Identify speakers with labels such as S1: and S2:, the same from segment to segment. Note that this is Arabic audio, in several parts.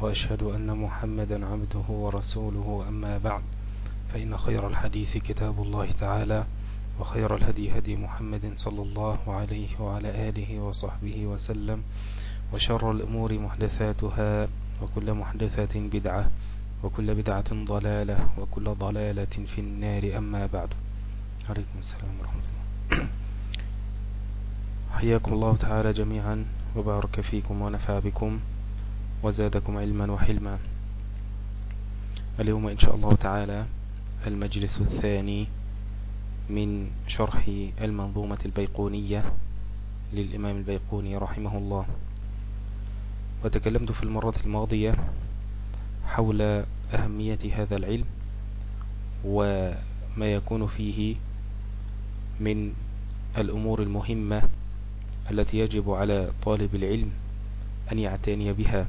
S1: وأشهد أن محمدا عبده ورسوله أما بعد فإن خير الحديث كتاب الله تعالى وخير الهدي هدي محمد صلى الله عليه وعلى آله وصحبه وسلم وشر الأمور محدثاتها وكل محدثة بدعة وكل بدعة ضلالة وكل ضلالة في النار أما بعد. عليكم السلام ورحمة الله. حياكم الله تعالى جميعا وبارك فيكم ونفع بكم. وزادكم علما وحلما. اليوم إن شاء الله تعالى المجلس الثاني من شرح المنظومة البيقونية للإمام البيقوني رحمه الله. وتكلمت في المرة الماضية حول أهمية هذا العلم وما يكون فيه من الأمور المهمة التي يجب على طالب العلم أن يعتني بها.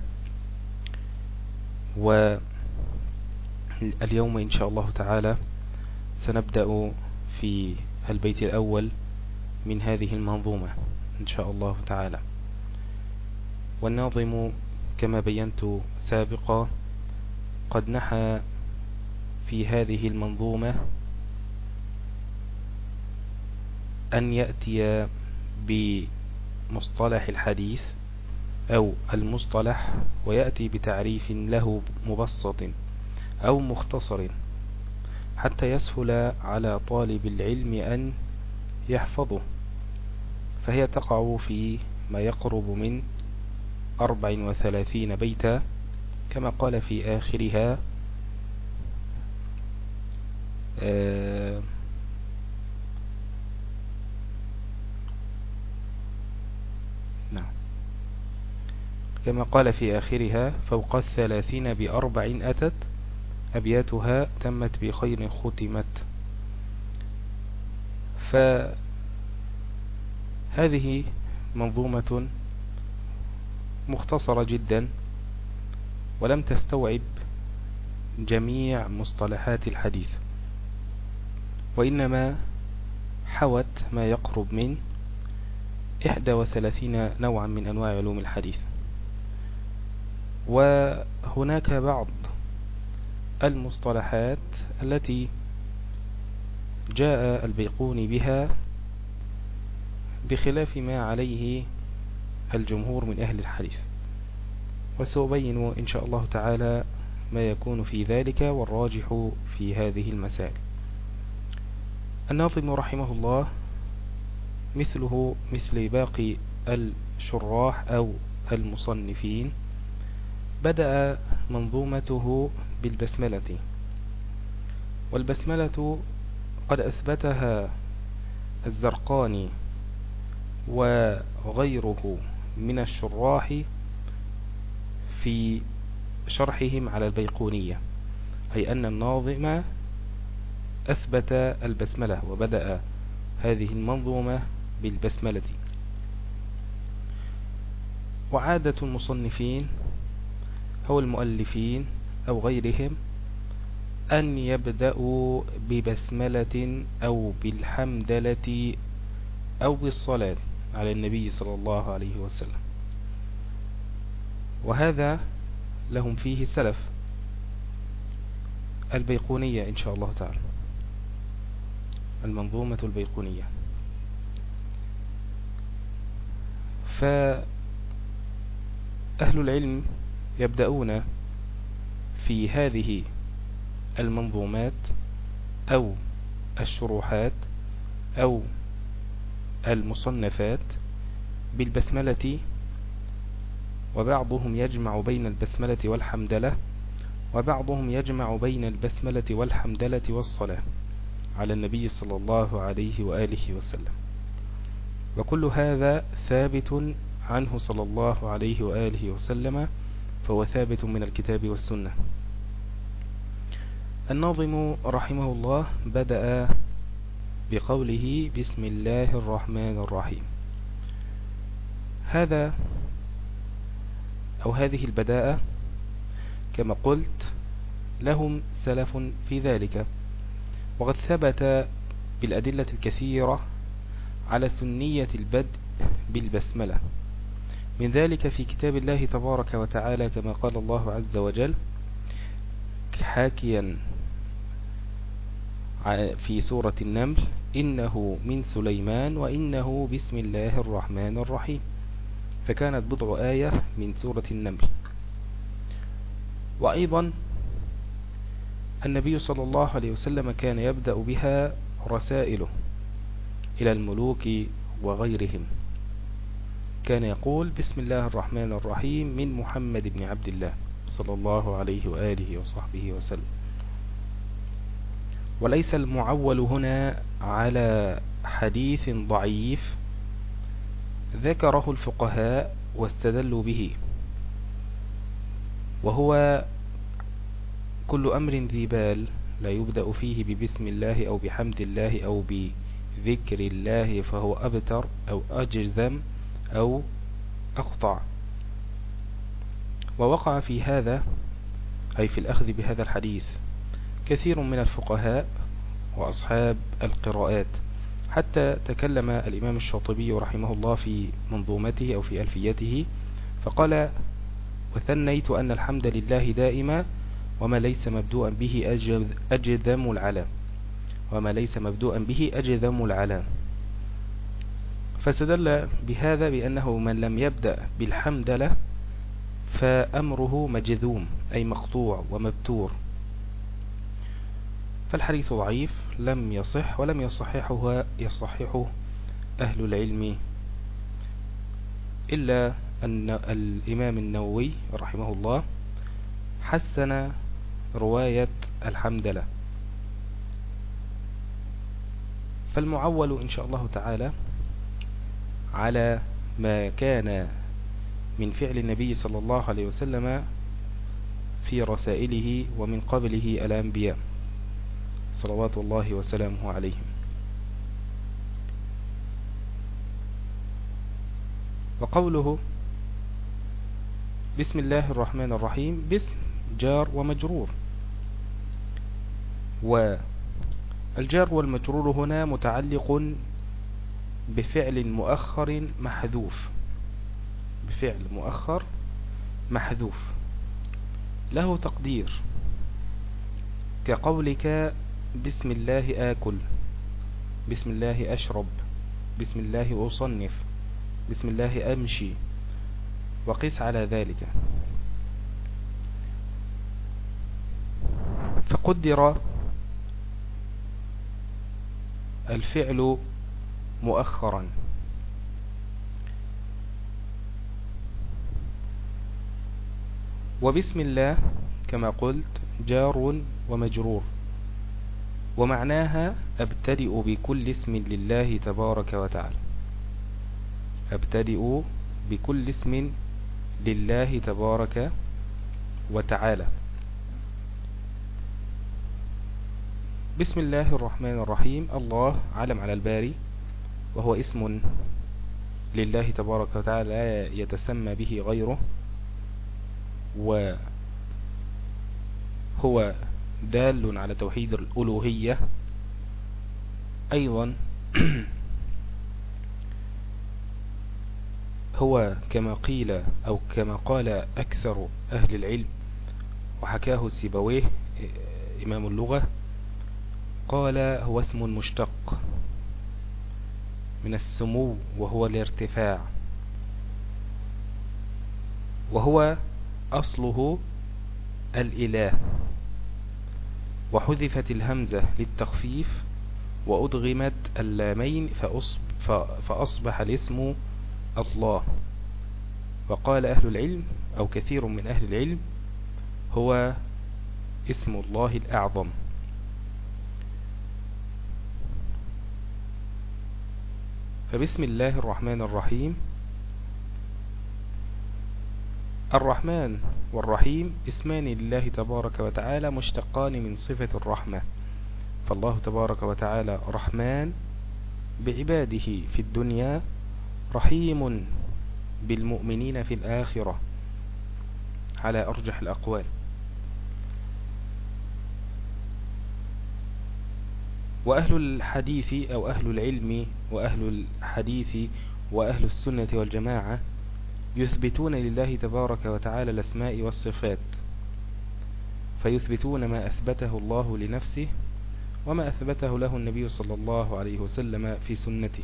S1: واليوم إن شاء الله تعالى سنبدأ في البيت الأول من هذه المنظومة إن شاء الله تعالى. والناظم كما بينت سابقا قد نحى في هذه المنظومة أن يأتي بمصطلح الحديث أو المصطلح ويأتي بتعريف له مبسط أو مختصر حتى يسهل على طالب العلم أن يحفظه فهي تقع في ما يقرب من أربع وثلاثين بيتا كما قال في آخرها آه نعم كما قال في آخرها فوق الثلاثين بأربع أتت أبياتها تمت بخير ختمت. فهذه منظومة مختصرة جدا ولم تستوعب جميع مصطلحات الحديث وإنما حوت ما يقرب من 31 نوعا من أنواع علوم الحديث. وهناك بعض المصطلحات التي جاء البيقوني بها بخلاف ما عليه الجمهور من أهل الحديث. وسأبين إن شاء الله تعالى ما يكون في ذلك والراجح في هذه المسائل. الناظم رحمه الله مثله مثل باقي الشراح أو المصنفين بدأ منظومته بالبسملة. والبسملة قد أثبتها الزرقاني وغيره من الشراح في شرحهم على البيقونية أي أن الناظم أثبت البسملة وبدأ هذه المنظومة بالبسملة. وعادة المصنفين أو المؤلفين أو غيرهم أن يبدأوا ببسملة أو بالحمدلة أو بالصلاة على النبي صلى الله عليه وسلم. وهذا لهم فيه سلف البيقونية إن شاء الله تعالى. المنظومة البيقونية. فأهل العلم يبدأون في هذه المنظومات أو الشروحات أو المصنفات بالبسملة وبعضهم يجمع بين البسملة والحمدلة وبعضهم يجمع بين البسملة والحمدلة والصلاة على النبي صلى الله عليه وآله وسلم. وكل هذا ثابت عنه صلى الله عليه وآله وسلم فهو ثابت من الكتاب والسنة. الناظم رحمه الله بدأ بقوله بسم الله الرحمن الرحيم. هذا أو هذه البداءة كما قلت لهم سلف في ذلك. وقد ثبت بالأدلة الكثيرة على سنية البدء بالبسملة. من ذلك في كتاب الله تبارك وتعالى كما قال الله عز وجل حاكيا في سورة النمل إنه من سليمان وإنه بسم الله الرحمن الرحيم. فكانت بضع آية من سورة النمل. وأيضا النبي صلى الله عليه وسلم كان يبدأ بها رسائله إلى الملوك وغيرهم. كان يقول بسم الله الرحمن الرحيم من محمد بن عبد الله صلى الله عليه وآله وصحبه وسلم. وليس المعول هنا على حديث ضعيف ذكره الفقهاء واستدلوا به وهو كل أمر ذي بال لا يبدأ فيه ببسم الله أو بحمد الله أو بذكر الله فهو أبتر أو أجزم أو أقطع ووقع في هذا أي في الأخذ بهذا الحديث كثير من الفقهاء وأصحاب القراءات حتى تكلم الإمام الشاطبي رحمه الله في منظومته أو في ألفيته فقال وثنيت أن الحمد لله دائما وما ليس مبدوءا به أجذم العلام وما ليس مبدوءا به أجذم العلام فاستدل بهذا بأنه من لم يبدأ بالحمد له فأمره مجذوم أي مقطوع ومبتور. فالحديث ضعيف لم يصح ولم يصححه يصححه أهل العلم إلا أن الإمام النووي رحمه الله حسن رواية الحمدلة. فالمعول إن شاء الله تعالى على ما كان من فعل النبي صلى الله عليه وسلم في رسائله ومن قبله الأنبياء صلوات الله وسلامه عليهم. وقوله بسم الله الرحمن الرحيم باسم جار ومجرور. والجار والمجرور هنا متعلق بفعل مؤخر محذوف. بفعل مؤخر محذوف. له تقدير. كقولك بسم الله آكل بسم الله أشرب بسم الله أصنف بسم الله أمشي وقس على ذلك. فقدر الفعل مؤخرا. وبسم الله كما قلت جار ومجرور. ومعناها أبتدئ بكل اسم لله تبارك وتعالى. أبتدئ بكل اسم لله تبارك وتعالى. بسم الله الرحمن الرحيم. الله علم على الباري. وهو اسم لله تبارك وتعالى لا يتسمى به غيره وهو دال على توحيد الألوهية. أيضا هو كما قيل أو كما قال أكثر أهل العلم وحكاه سيبويه إمام اللغة قال هو اسم مشتق. من السمو وهو الارتفاع. وهو أصله الإله. وحذفت الهمزة للتخفيف وأدغمت اللامين فأصبح الاسم الله. وقال أهل العلم أو كثير من أهل العلم هو اسم الله الأعظم. فبسم الله الرحمن الرحيم. الرحمن والرحيم اسمان لله تبارك وتعالى مشتقان من صفة الرحمة. فالله تبارك وتعالى رحمن بعباده في الدنيا رحيم بالمؤمنين في الآخرة. على أرجح الأقوال. وأهل الحديث أو أهل العلم وأهل الحديث وأهل السنة والجماعة يثبتون لله تبارك وتعالى الأسماء والصفات فيثبتون ما أثبته الله لنفسه وما أثبته له النبي صلى الله عليه وسلم في سنته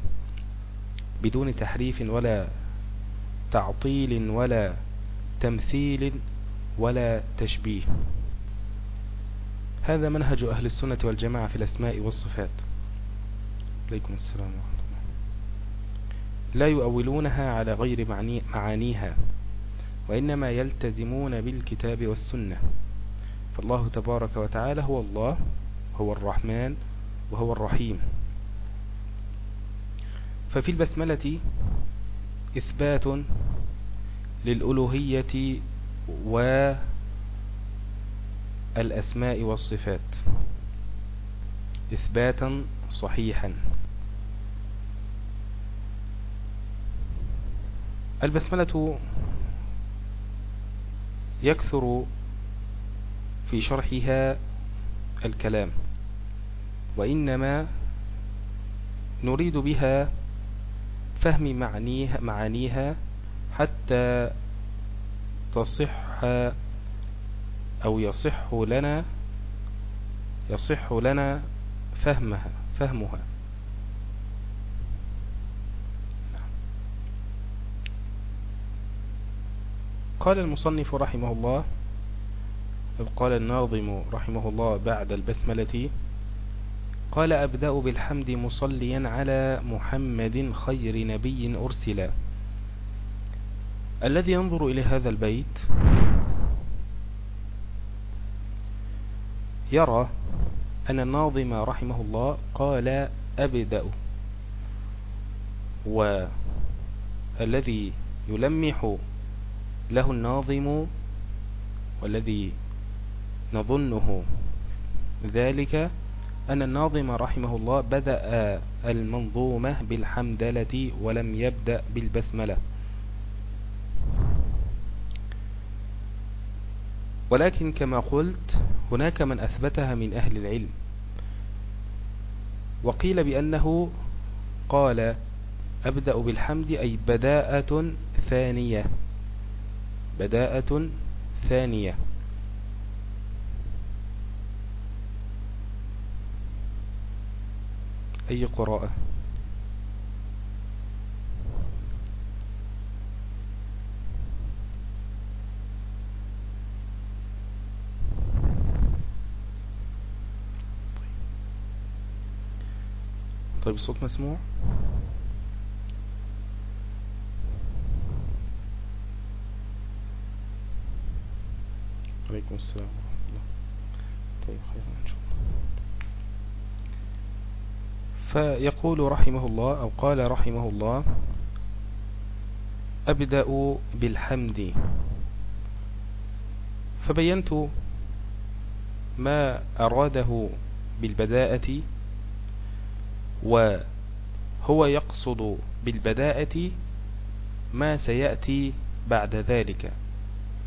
S1: بدون تحريف ولا تعطيل ولا تمثيل ولا تشبيه. هذا منهج أهل السنة والجماعة في الأسماء والصفات. عليكم السلام ورحمة الله. لا يؤولونها على غير معانيها وإنما يلتزمون بالكتاب والسنة. فالله تبارك وتعالى هو الله هو الرحمن وهو الرحيم. ففي البسملة إثبات للألوهية والأسماء والصفات. إثباتا صحيحا. البسملة يكثر في شرحها الكلام وإنما نريد بها فهم معانيها حتى تصح أو يصح لنا يصح لنا فهمها فهمها. قال المصنف رحمه الله قال الناظم رحمه الله بعد البسملة قال أبدأ بالحمد مصليا على محمد خير نبي أرسلا. الذي ينظر إلى هذا البيت يرى أن الناظم رحمه الله قال أبدأ. والذي يلمح له الناظم والذي نظنه ذلك أن الناظم رحمه الله بدأ المنظومة بالحمدلة ولم يبدأ بالبسملة. ولكن كما قلت هناك من أثبتها من أهل العلم. وقيل بأنه قال أبدأ بالحمد أي بداءة ثانية. بداءة ثانية. أي قراءة؟ طيب الصوت مسموع؟ عليكم السلام ورحمة الله. طيب خير إن شاء الله فيقول رحمه الله أو قال رحمه الله أبدأ بالحمد. فبينت ما أراده بالبداءة وهو يقصد بالبداءة ما سيأتي بعد ذلك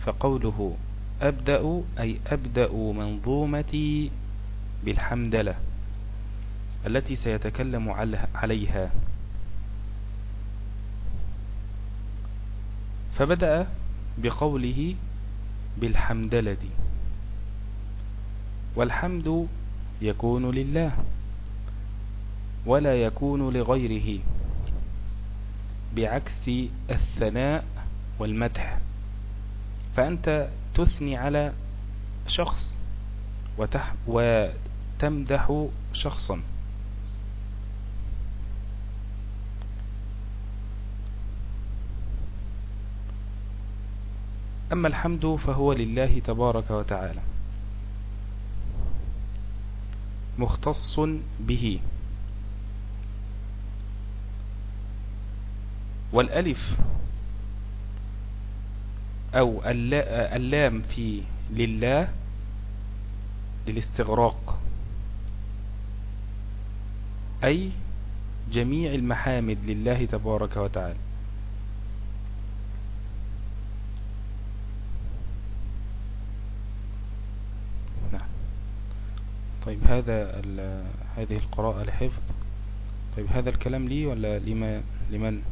S1: فقوله أبدأ أي أبدأ منظومتي بالحمدلة التي سيتكلم عليها فبدأ بقوله بالحمدلة. والحمد يكون لله. ولا يكون لغيره بعكس الثناء والمدح. فأنت تثني على شخص وتح وتمدح شخصا. أما الحمد فهو لله تبارك وتعالى مختص به. والألف أو اللام في لله للاستغراق. أي جميع المحامد لله تبارك وتعالى. نعم. طيب هذا هذه القراءة لحفظ. طيب هذا الكلام لي ولا لمن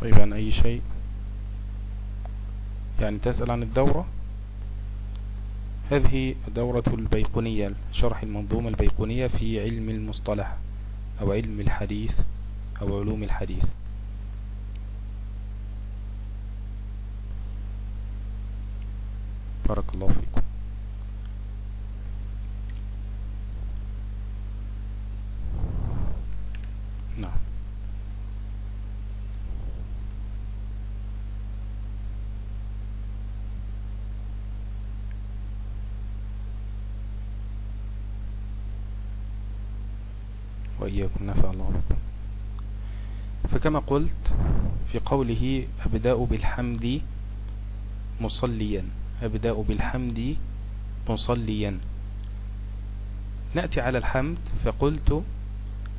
S1: طيب عن أي شيء. يعني تسأل عن الدورة. هذه دورة البيقونية شرح المنظومة البيقونية في علم المصطلح أو علم الحديث أو علوم الحديث. بارك الله فيكم وإياكم نفع الله بكم. فكما قلت في قوله أبدأ بالحمد مصليا أبدأ بالحمد مصليا. نأتي على الحمد فقلت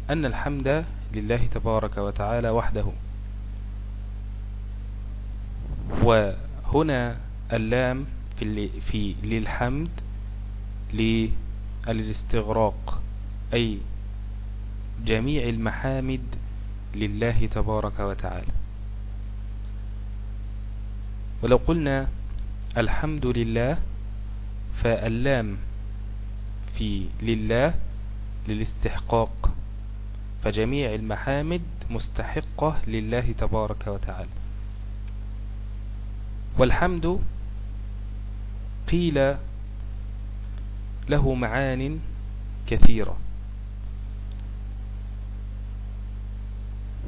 S1: أن الحمد لله تبارك وتعالى وحده. وهنا اللام في, في للحمد للاستغراق أي جميع المحامد لله تبارك وتعالى. ولو قلنا الحمد لله فاللام في لله للاستحقاق فجميع المحامد مستحقة لله تبارك وتعالى. والحمد قيل له معان كثيرة.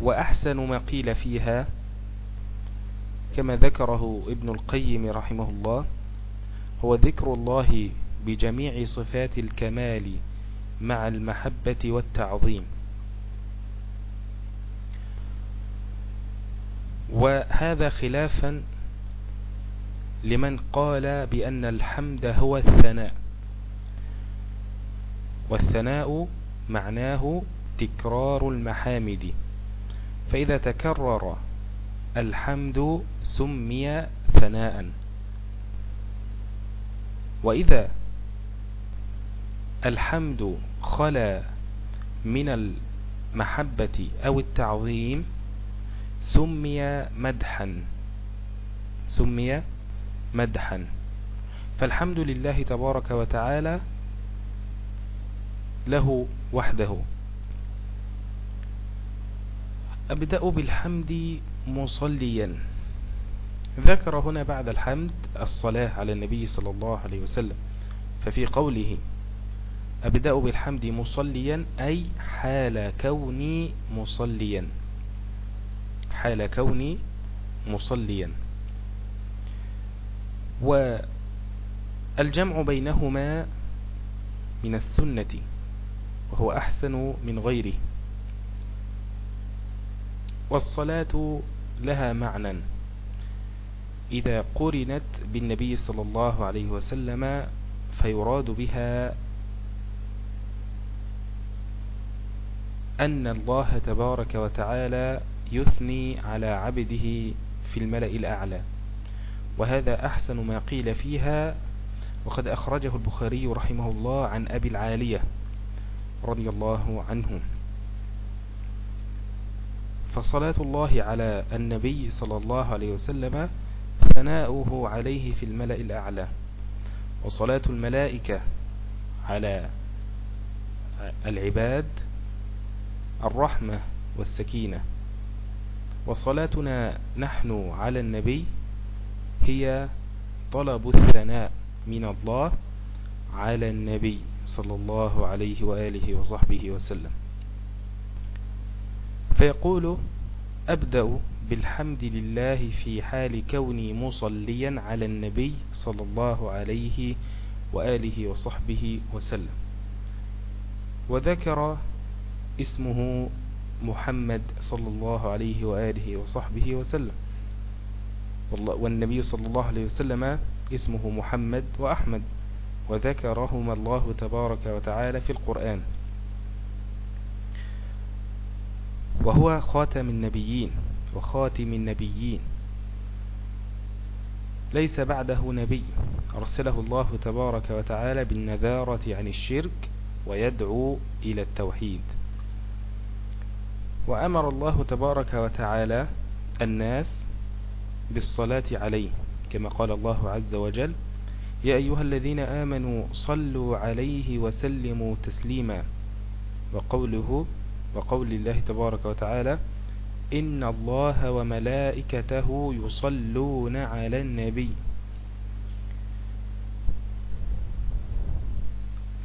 S1: وأحسن ما قيل فيها كما ذكره ابن القيم رحمه الله هو ذكر الله بجميع صفات الكمال مع المحبة والتعظيم. وهذا خلافا لمن قال بأن الحمد هو الثناء. والثناء معناه تكرار المحامد. فإذا تكرر الحمد سمي ثناء. وإذا الحمد خلا من المحبة أو التعظيم سمي مدحا. سمي مدحا. فالحمد لله تبارك وتعالى له وحده. أبدأ بالحمد مصليا. ذكر هنا بعد الحمد الصلاة على النبي صلى الله عليه وسلم. ففي قوله أبدأ بالحمد مصليا أي حال كوني مصليا. حال كوني مصليا. والجمع بينهما من السنة وهو أحسن من غيره. والصلاة لها معنى. إذا قرنت بالنبي صلى الله عليه وسلم فيراد بها أن الله تبارك وتعالى يثني على عبده في الملأ الأعلى. وهذا أحسن ما قيل فيها وقد أخرجه البخاري رحمه الله عن أبي العالية رضي الله عنه. فصلاة الله على النبي صلى الله عليه وسلم ثناؤه عليه في الملأ الأعلى وصلاة الملائكة على العباد الرحمة والسكينة. وصلاتنا نحن على النبي هي طلب الثناء من الله على النبي صلى الله عليه وآله وصحبه وسلم. فيقول أبدأ بالحمد لله في حال كوني مصليا على النبي صلى الله عليه وآله وصحبه وسلم. وذكر اسمه محمد صلى الله عليه وآله وصحبه وسلم. والنبي صلى الله عليه وسلم اسمه محمد وأحمد وذكرهما الله تبارك وتعالى في القرآن. وهو خاتم النبيين وخاتم النبيين. ليس بعده نبي. أرسله الله تبارك وتعالى بالنذارة عن الشرك ويدعو إلى التوحيد. وأمر الله تبارك وتعالى الناس بالصلاة عليه كما قال الله عز وجل يا أيها الذين آمنوا صلوا عليه وسلموا تسليما وقوله وقول الله تبارك وتعالى إن الله وملائكته يصلون على النبي.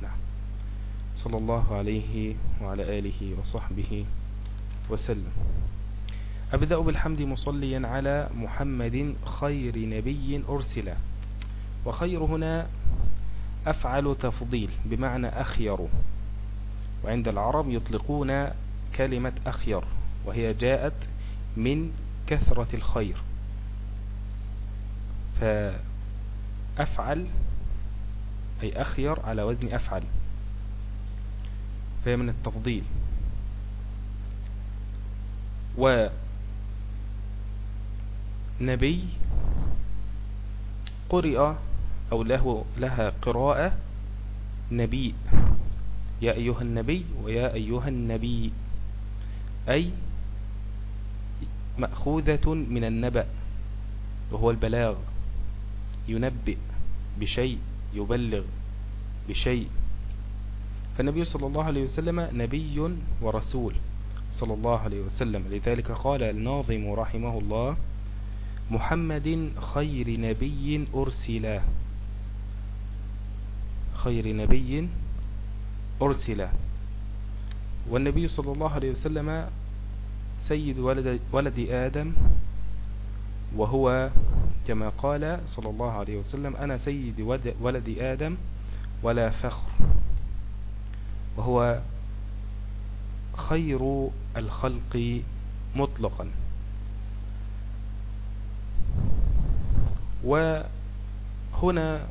S1: نعم. صلى الله عليه وعلى آله وصحبه وسلم. أبدأ بالحمد مصليا على محمد خير نبي أرسل وخير هنا أفعل تفضيل بمعنى أخير. وعند العرب يطلقون كلمة أخير وهي جاءت من كثرة الخير. فأفعل أي أخير على وزن أفعل. فهي من التفضيل. ونبي قرئ أو له لها قراءة نبي. يا أيها النبي ويا أيها النبي. أي مأخوذة من النبأ وهو البلاغ. ينبئ بشيء يبلغ بشيء. فالنبي صلى الله عليه وسلم نبي ورسول صلى الله عليه وسلم. لذلك قال الناظم رحمه الله محمد خير نبي أرسل خير نبي أرسل. والنبي صلى الله عليه وسلم سيد ولد, ولد آدم وهو كما قال صلى الله عليه وسلم أنا سيد ولد آدم ولا فخر. وهو خير الخلق مطلقا. وهنا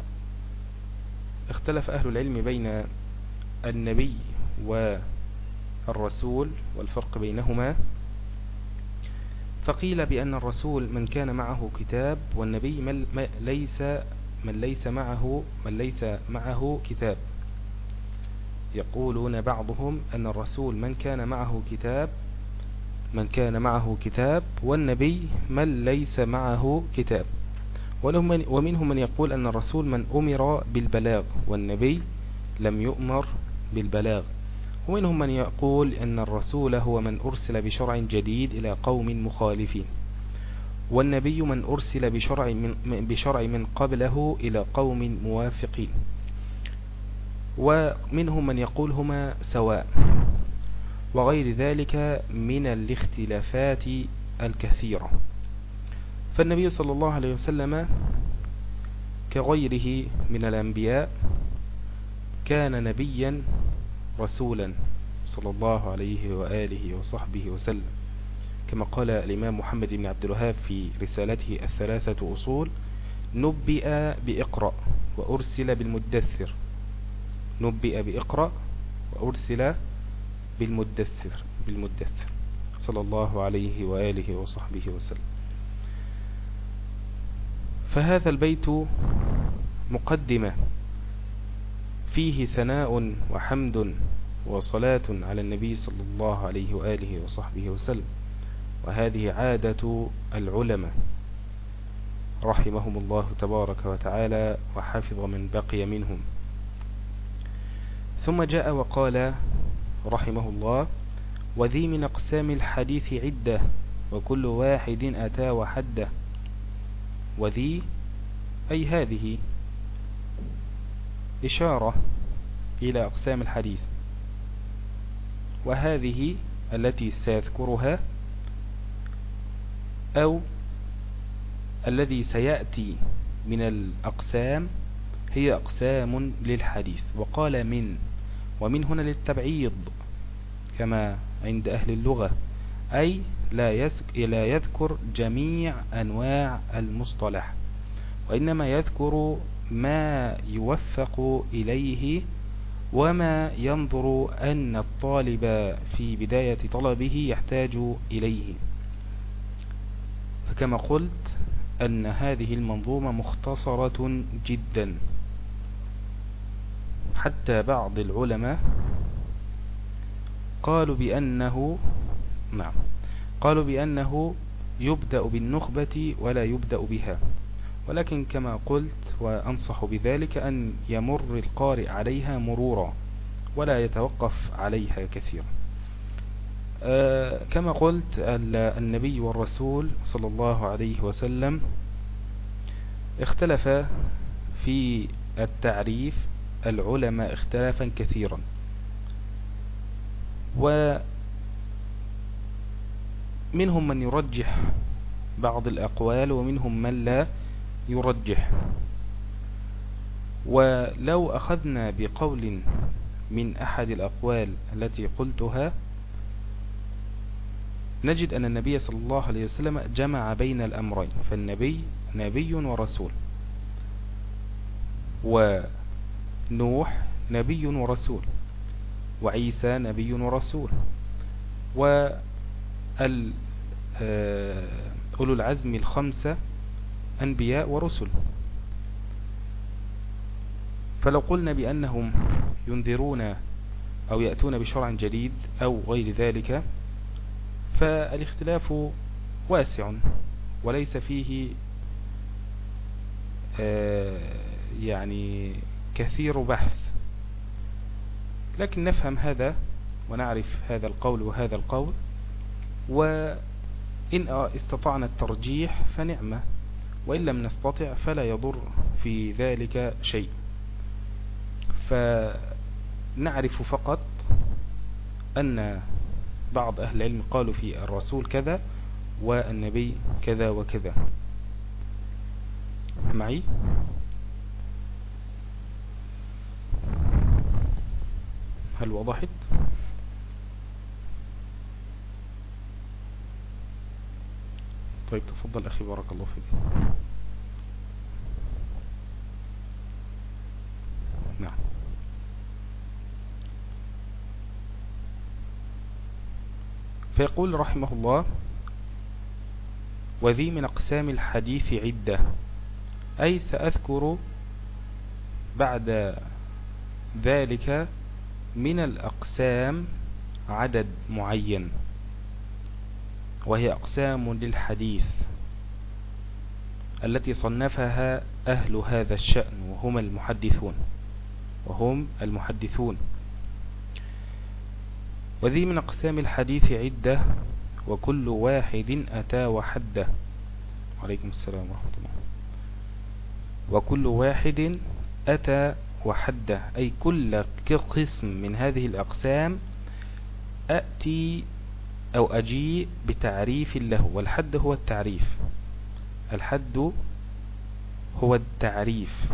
S1: اختلف أهل العلم بين النبي والرسول والفرق بينهما فقيل بأن الرسول من كان معه كتاب والنبي من ليس من ليس معه من ليس معه كتاب. يقولون بعضهم أن الرسول من كان معه كتاب من كان معه كتاب والنبي من ليس معه كتاب. ومنهم من يقول أن الرسول من أمر بالبلاغ والنبي لم يؤمر بالبلاغ. ومنهم من يقول أن الرسول هو من أرسل بشرع جديد إلى قوم مخالفين. والنبي من أرسل بشرع من, بشرع من قبله إلى قوم موافقين. ومنهم من يقول هما سواء. وغير ذلك من الاختلافات الكثيرة. فالنبي صلى الله عليه وسلم كغيره من الأنبياء كان نبيا رسولا صلى الله عليه وآله وصحبه وسلم. كما قال الإمام محمد بن عبد الوهاب في رسالته الثلاثة أصول نبئ بإقرأ وأرسل بالمدثر. نبئ بإقرأ وأرسل بالمدثر بالمدثر. صلى الله عليه وآله وصحبه وسلم. فهذا البيت مقدمة فيه ثناء وحمد وصلاة على النبي صلى الله عليه وآله وصحبه وسلم. وهذه عادة العلماء رحمهم الله تبارك وتعالى وحفظ من بقي منهم. ثم جاء وقال رحمه الله وذي من أقسام الحديث عدة وكل واحد أتى وحده. وذي أي هذه إشارة إلى أقسام الحديث. وهذه التي سيذكرها أو الذي سيأتي من الأقسام هي أقسام للحديث. وقال من ومن هنا للتبعيض كما عند أهل اللغة أي لا يذكر جميع أنواع المصطلح وإنما يذكر ما يوفق إليه وما ينظر أن الطالب في بداية طلبه يحتاج إليه. فكما قلت أن هذه المنظومة مختصرة جدا. حتى بعض العلماء قالوا بأنه نعم قالوا بأنه يبدأ بالنخبة ولا يبدأ بها. ولكن كما قلت وأنصح بذلك أن يمر القارئ عليها مرورا ولا يتوقف عليها كثيرا. آه، كما قلت النبي والرسول صلى الله عليه وسلم اختلف في التعريف العلماء اختلافا كثيرا. ومنهم من يرجح بعض الأقوال ومنهم من لا. يرجح ولو أخذنا بقول من أحد الأقوال التي قلتها نجد أن النبي صلى الله عليه وسلم جمع بين الأمرين فالنبي نبي ورسول ونوح نبي ورسول وعيسى نبي ورسول وأولو العزم الخمسة أنبياء ورسل. فلو قلنا بأنهم ينذرون أو يأتون بشرع جديد أو غير ذلك فالاختلاف واسع وليس فيه آه، يعني كثير بحث. لكن نفهم هذا ونعرف هذا القول وهذا القول وإن استطعنا الترجيح فنعمة. وإن لم نستطع فلا يضر في ذلك شيء. فنعرف فقط أن بعض أهل العلم قالوا في الرسول كذا والنبي كذا وكذا. معي؟ هل وضحت طيب تفضل أخي بارك الله فيك. نعم. فيقول رحمه الله وذي من أقسام الحديث عدة أي سأذكر بعد ذلك من الأقسام عدد معين. وهي أقسام للحديث التي صنفها أهل هذا الشأن وهم المحدثون وهم المحدثون. وذي من أقسام الحديث عدة وكل واحد أتى وحده. عليكم السلام ورحمة الله. وكل واحد أتى وحده. أي كل قسم من هذه الأقسام أأتي أو أجيء بتعريف له والحد هو التعريف. الحد هو التعريف.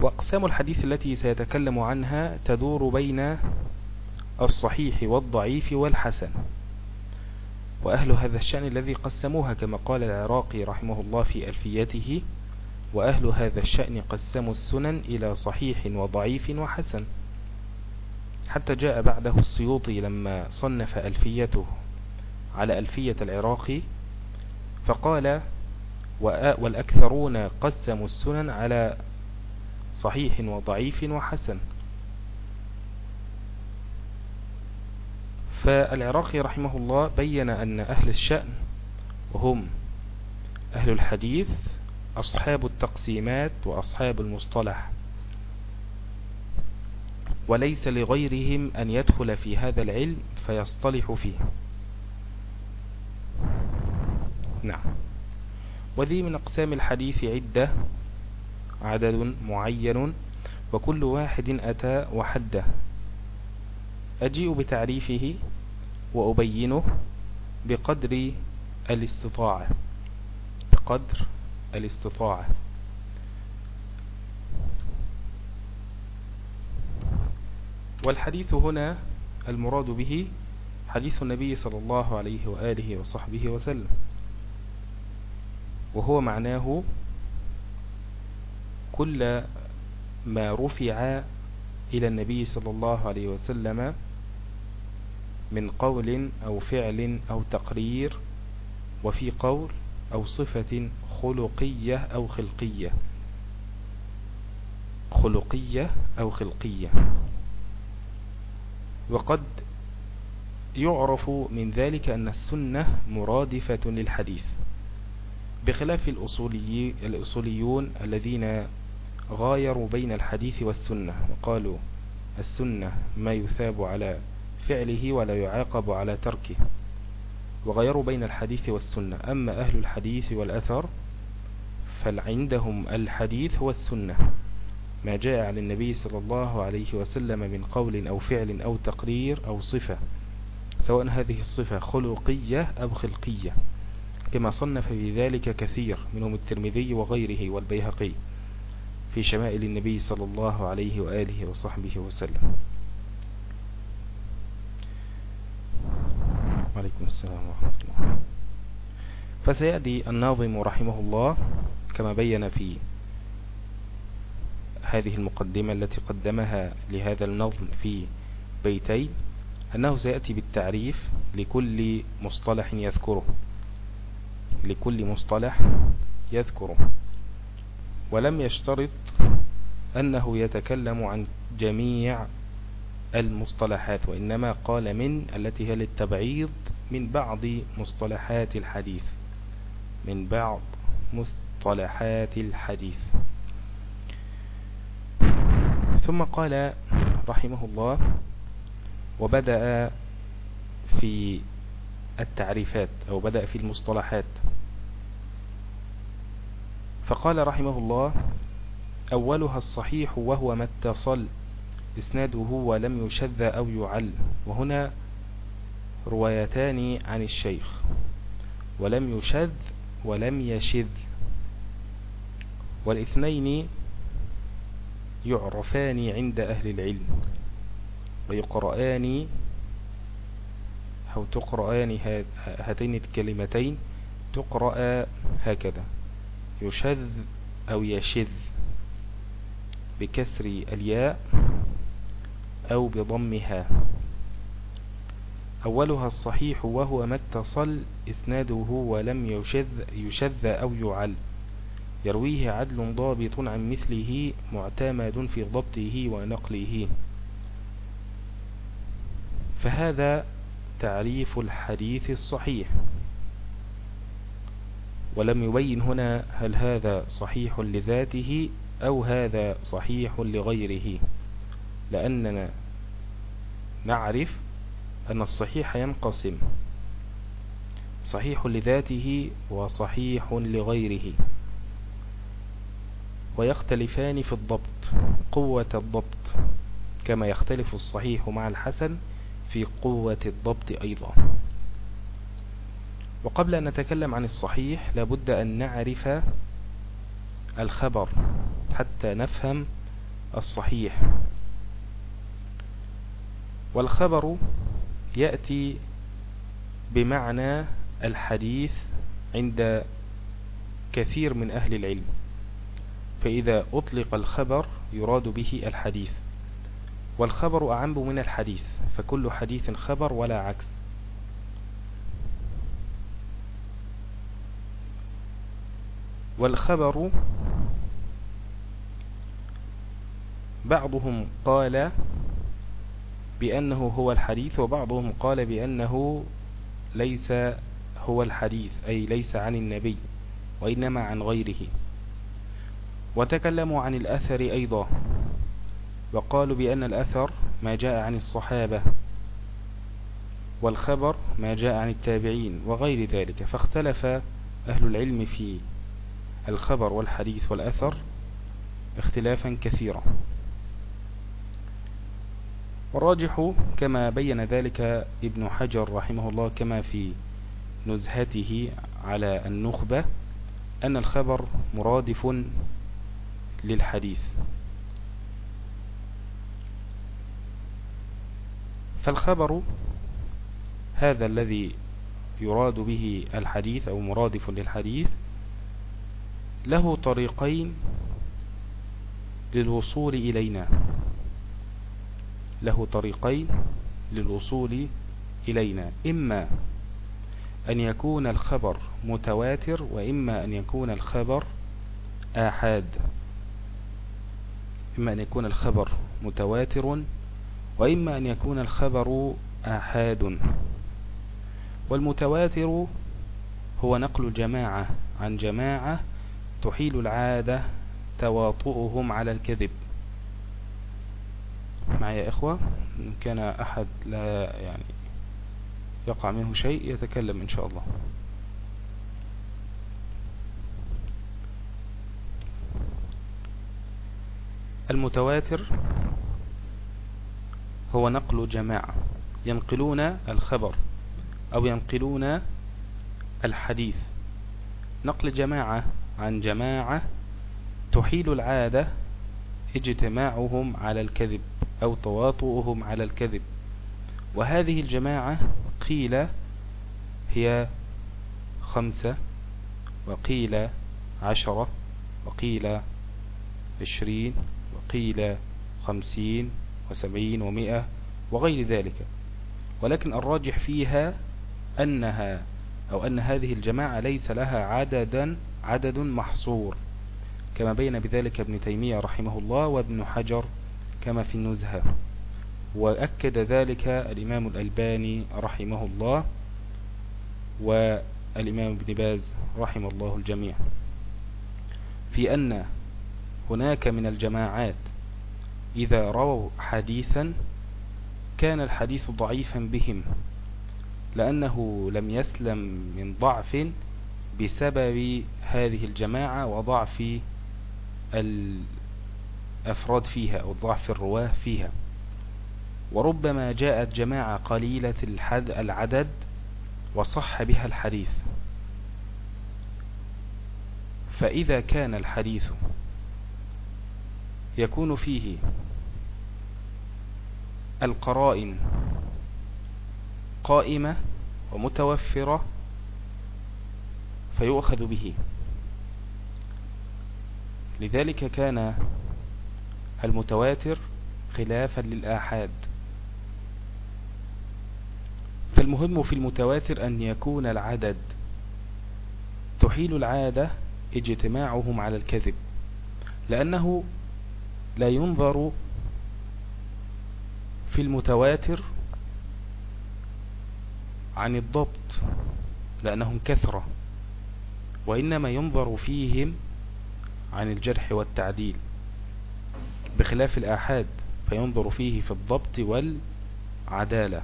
S1: وأقسام الحديث التي سيتكلم عنها تدور بين الصحيح والضعيف والحسن. وأهل هذا الشأن الذي قسموها كما قال العراقي رحمه الله في ألفيته وأهل هذا الشأن قسموا السنن إلى صحيح وضعيف وحسن. حتى جاء بعده السيوطي لما صنف ألفيته على ألفية العراقي فقال والأكثرون قسموا السنن على صحيح وضعيف وحسن فالعراقي رحمه الله بين أن أهل الشأن وهم أهل الحديث أصحاب التقسيمات وأصحاب المصطلح. وليس لغيرهم أن يدخل في هذا العلم فيصطلح فيه. نعم. وذي من أقسام الحديث عدة عدد معين وكل واحد أتى وحده. أجيء بتعريفه وأبينه بقدر الاستطاعة بقدر الاستطاعة. والحديث هنا المراد به حديث النبي صلى الله عليه وآله وصحبه وسلم. وهو معناه كل ما رفع إلى النبي صلى الله عليه وسلم من قول أو فعل أو تقرير وفي قول أو صفة خلقية أو خلقية. خلقية أو خلقية. وقد يعرف من ذلك أن السنة مرادفة للحديث بخلاف الأصولي الأصوليون الذين غايروا بين الحديث والسنة وقالوا السنة ما يثاب على فعله ولا يعاقب على تركه وغيروا بين الحديث والسنة. أما أهل الحديث والأثر فعندهم الحديث هو السنة ما جاء عن النبي صلى الله عليه وسلم من قول أو فعل أو تقرير أو صفة سواء هذه الصفة خلقية أو خلقية. كما صنف في ذلك كثير منهم الترمذي وغيره والبيهقي في شمائل النبي صلى الله عليه وآله وصحبه وسلم. وعليكم السلام ورحمة الله. فسيأتي الناظم رحمه الله كما بين في هذه المقدمة التي قدمها لهذا النظم في بيتين أنه سيأتي بالتعريف لكل مصطلح يذكره لكل مصطلح يذكره. ولم يشترط أنه يتكلم عن جميع المصطلحات وإنما قال من التي هي للتبعيض من بعض مصطلحات الحديث من بعض مصطلحات الحديث. ثم قال رحمه الله وبدأ في التعريفات أو بدأ في المصطلحات. فقال رحمه الله أولها الصحيح وهو ما اتصل إسناده ولم يشذ أو يعل. وهنا روايتان عن الشيخ ولم يشذ ولم يشذ. والإثنين يعرفان عند أهل العلم ويقرآن أو تقرآن هاتين الكلمتين تقرأ هكذا يشذ أو يشذ بكسر الياء أو بضمها. أولها الصحيح وهو ما اتصل إسناده ولم يشذ, يشذ أو يعل. يرويه عدل ضابط عن مثله معتمد في ضبطه ونقله. فهذا تعريف الحديث الصحيح. ولم يبين هنا هل هذا صحيح لذاته أو هذا صحيح لغيره. لأننا نعرف أن الصحيح ينقسم. صحيح لذاته وصحيح لغيره. ويختلفان في الضبط قوة الضبط كما يختلف الصحيح مع الحسن في قوة الضبط أيضا. وقبل أن نتكلم عن الصحيح لابد أن نعرف الخبر حتى نفهم الصحيح. والخبر يأتي بمعنى الحديث عند كثير من أهل العلم. فإذا أطلق الخبر يراد به الحديث والخبر أعم من الحديث فكل حديث خبر ولا عكس. والخبر بعضهم قال بأنه هو الحديث وبعضهم قال بأنه ليس هو الحديث أي ليس عن النبي وإنما عن غيره. وتكلموا عن الأثر أيضا. وقالوا بأن الأثر ما جاء عن الصحابة والخبر ما جاء عن التابعين وغير ذلك. فاختلف أهل العلم في الخبر والحديث والأثر اختلافا كثيرا. والراجح كما بين ذلك ابن حجر رحمه الله كما في نزهته على النخبة أن الخبر مرادف للحديث. فالخبر هذا الذي يراد به الحديث أو مرادف للحديث له طريقين للوصول إلينا. له طريقين للوصول إلينا. إما أن يكون الخبر متواتر وإما أن يكون الخبر آحاد. إما أن يكون الخبر متواتر وإما أن يكون الخبر آحاد. والمتواتر هو نقل جماعة عن جماعة تحيل العادة تواطؤهم على الكذب. معي يا إخوة إن كان أحد لا يعني يقع منه شيء يتكلم إن شاء الله. المتواتر هو نقل جماعة ينقلون الخبر أو ينقلون الحديث. نقل جماعة عن جماعة تحيل العادة اجتماعهم على الكذب أو تواطؤهم على الكذب. وهذه الجماعة قيل هي خمسة وقيل عشرة وقيل عشرين وقيل خمسين وسبعين ومئة وغير ذلك. ولكن الراجح فيها أنها أو أن هذه الجماعة ليس لها عددا عدد محصور كما بين بذلك ابن تيمية رحمه الله وابن حجر كما في النزهة. وأكد ذلك الإمام الألباني رحمه الله والإمام ابن باز رحمه الله الجميع. في أن هناك من الجماعات. إذا رووا حديثا كان الحديث ضعيفا بهم لأنه لم يسلم من ضعف بسبب هذه الجماعة وضعف الأفراد فيها أو ضعف الرواة فيها. وربما جاءت جماعة قليلة العدد وصح بها الحديث. فإذا كان الحديث يكون فيه القرائن قائمة ومتوفرة فيؤخذ به. لذلك كان المتواتر خلافا للآحاد. فالمهم في المتواتر أن يكون العدد تحيل العادة اجتماعهم على الكذب لأنه لا ينظر في المتواتر عن الضبط لأنهم كثرة وإنما ينظر فيهم عن الجرح والتعديل بخلاف الآحاد فينظر فيه في الضبط والعدالة.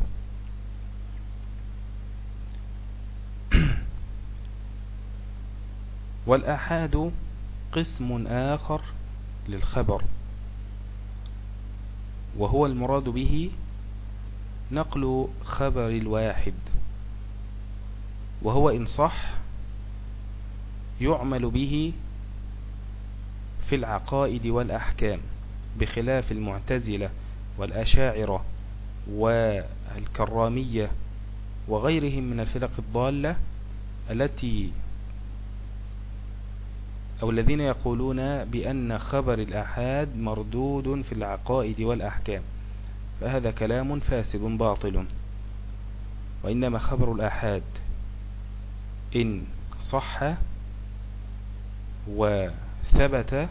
S1: والآحاد قسم آخر للخبر. وهو المراد به نقل خبر الواحد. وهو إن صح يعمل به في العقائد والأحكام بخلاف المعتزلة والأشاعرة والكرامية وغيرهم من الفرق الضالة التي أو الذين يقولون بأن خبر الأحاد مردود في العقائد والأحكام فهذا كلام فاسد باطل. وإنما خبر الأحاد إن صح وثبت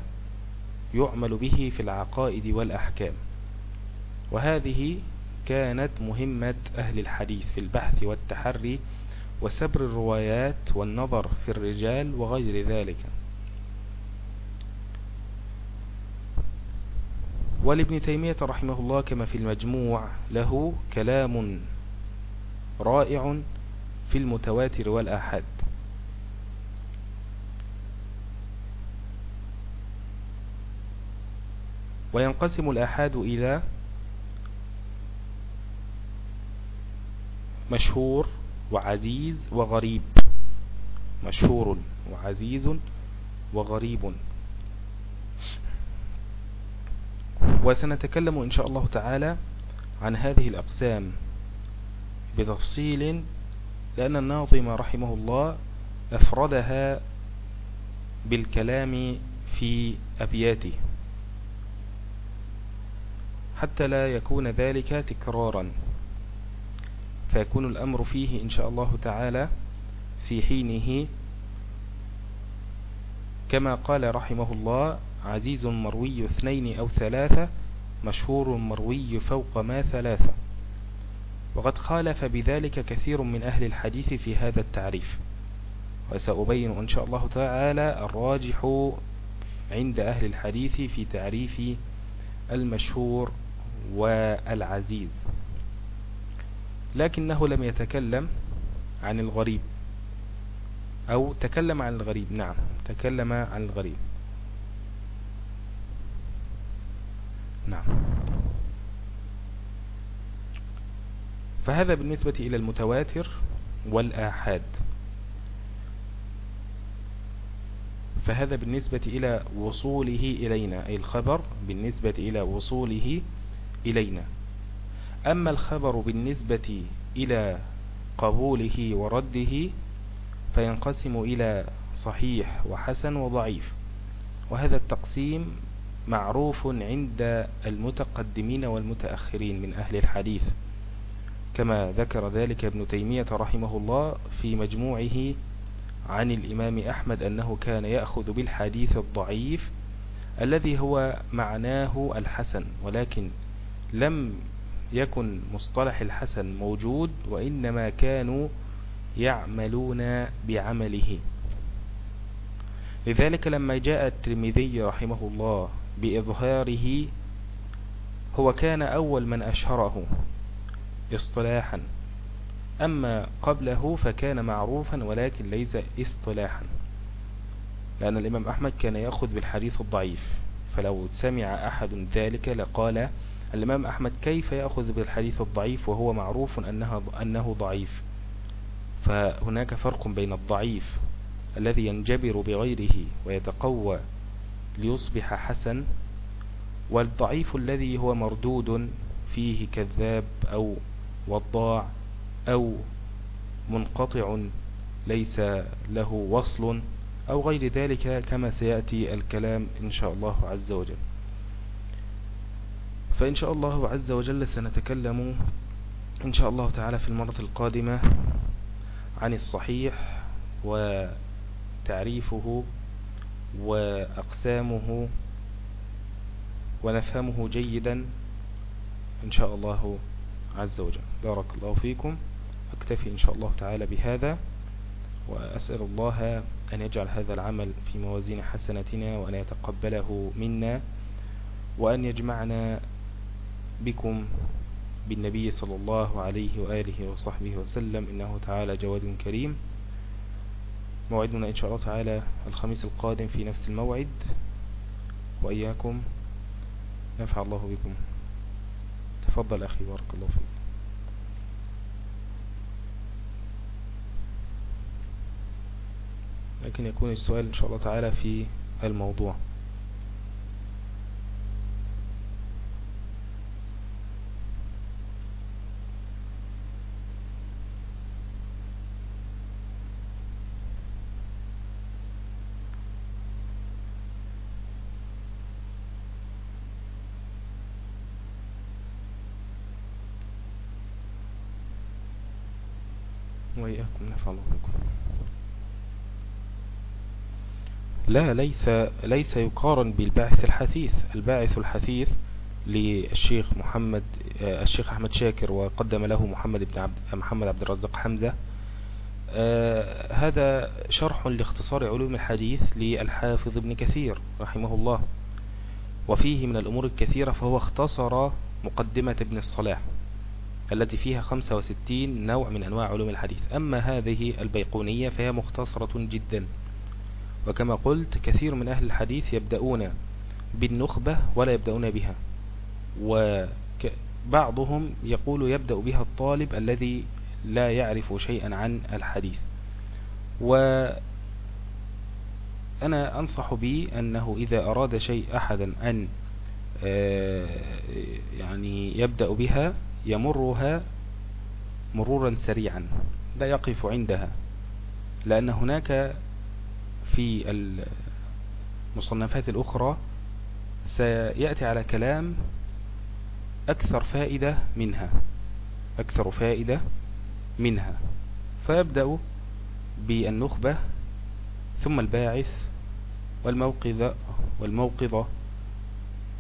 S1: يعمل به في العقائد والأحكام. وهذه كانت مهمة أهل الحديث في البحث والتحري وسبر الروايات والنظر في الرجال وغير ذلك. ولابن تيمية رحمه الله كما في المجموع له كلام رائع في المتواتر والآحاد. وينقسم الآحاد إلى مشهور وعزيز وغريب. مشهور وعزيز وغريب. وسنتكلم إن شاء الله تعالى عن هذه الأقسام بتفصيل لأن الناظم رحمه الله أفردها بالكلام في أبياته حتى لا يكون ذلك تكرارا. فيكون الأمر فيه إن شاء الله تعالى في حينه كما قال رحمه الله عزيز مروي اثنين أو ثلاثة مشهور مروي فوق ما ثلاثة. وقد خالف بذلك كثير من أهل الحديث في هذا التعريف. وسأبين إن شاء الله تعالى الراجح عند أهل الحديث في تعريف المشهور والعزيز. لكنه لم يتكلم عن الغريب. أو تكلم عن الغريب. نعم تكلم عن الغريب. نعم. فهذا بالنسبة إلى المتواتر والآحاد. فهذا بالنسبة إلى وصوله إلينا أي الخبر بالنسبة إلى وصوله إلينا. أما الخبر بالنسبة إلى قبوله ورده فينقسم إلى صحيح وحسن وضعيف. وهذا التقسيم معروف عند المتقدمين والمتأخرين من أهل الحديث كما ذكر ذلك ابن تيمية رحمه الله في مجموعه عن الإمام أحمد أنه كان يأخذ بالحديث الضعيف الذي هو معناه الحسن ولكن لم يكن مصطلح الحسن موجود وإنما كانوا يعملون بعمله. لذلك لما جاء الترمذي رحمه الله بإظهاره هو كان أول من أشهره اصطلاحا. أما قبله فكان معروفا ولكن ليس اصطلاحا لأن الإمام أحمد كان يأخذ بالحديث الضعيف فلو سمع أحد ذلك لقال الإمام أحمد كيف يأخذ بالحديث الضعيف وهو معروف أنه, أنه ضعيف؟ فهناك فرق بين الضعيف الذي ينجبر بغيره ويتقوى ليصبح حسن والضعيف الذي هو مردود فيه كذاب أو وضاع أو منقطع ليس له وصل أو غير ذلك كما سيأتي الكلام إن شاء الله عز وجل. فإن شاء الله عز وجل سنتكلم إن شاء الله تعالى في المرة القادمة عن الصحيح وتعريفه وأقسامه ونفهمه جيدا إن شاء الله عز وجل. بارك الله فيكم. أكتفي إن شاء الله تعالى بهذا وأسأل الله أن يجعل هذا العمل في موازين حسنتنا وأن يتقبله منا وأن يجمعنا بكم بالنبي صلى الله عليه وآله وصحبه وسلم إنه تعالى جواد كريم. موعدنا إن شاء الله تعالى الخميس القادم في نفس الموعد. وإياكم نفع الله بكم. تفضل أخي بارك الله فيك. لكن يكون السؤال إن شاء الله تعالى في الموضوع. الله لا ليس ليس يقارن بالباعث الحثيث. الباعث الحثيث للشيخ محمد آه، الشيخ أحمد شاكر وقدم له محمد بن عبد محمد عبد الرزاق حمزة. آه، هذا شرح لاختصار علوم الحديث للحافظ ابن كثير رحمه الله. وفيه من الأمور الكثيرة فهو اختصر مقدمة ابن الصلاح. التي فيها 65 نوع من أنواع علوم الحديث. أما هذه البيقونية فهي مختصرة جدا. وكما قلت كثير من أهل الحديث يبدأون بالنخبة ولا يبدأون بها. وبعضهم يقول يبدأ بها الطالب الذي لا يعرف شيئا عن الحديث. وأنا أنصح بي أنه إذا أراد شيء أحدا أن آه، يعني يبدأ بها يمرها مرورا سريعا لا يقف عندها لأن هناك في المصنفات الأخرى سيأتي على كلام أكثر فائدة منها أكثر فائدة منها. فيبدأ بالنخبة ثم الباعث والموقظة والموقظة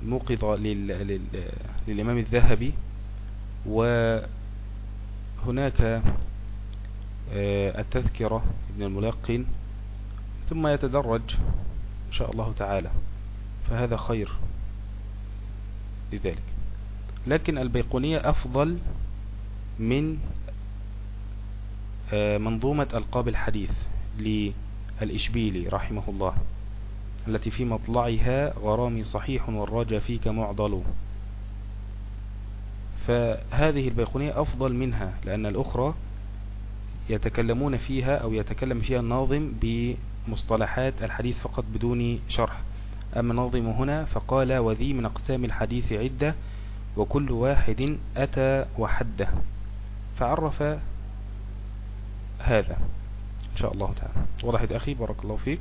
S1: الموقظة لل... للإمام الذهبي وهناك آه، التذكرة ابن الملقن ثم يتدرج إن شاء الله تعالى فهذا خير لذلك. لكن البيقونية أفضل من آه، منظومة ألقاب الحديث للإشبيلي رحمه الله التي في مطلعها غرامي صحيح والراجى فيك معضل. فهذه البيقونية أفضل منها لأن الأخرى يتكلمون فيها أو يتكلم فيها الناظم بمصطلحات الحديث فقط بدون شرح. أما الناظم هنا فقال وذي من أقسام الحديث عدة وكل واحد أتى وحده فعرف هذا إن شاء الله تعالى. وضحت أخي بارك الله فيك.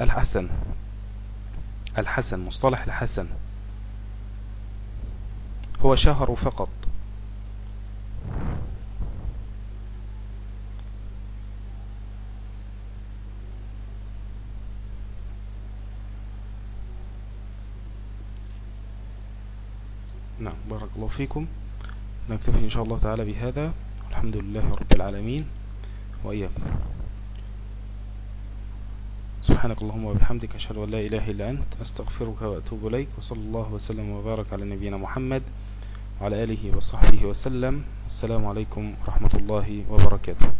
S1: الحسن. الحسن مصطلح الحسن. هو شهر فقط. نعم بارك الله فيكم. نكتفي إن شاء الله تعالى بهذا. الحمد لله رب العالمين. وإياكم. سبحانك اللهم وبحمدك أشهد أن لا إله إلا أنت أستغفرك وأتوب إليك وصلى الله وسلم وبارك على نبينا محمد وعلى آله وصحبه وسلم. السلام عليكم ورحمة الله وبركاته.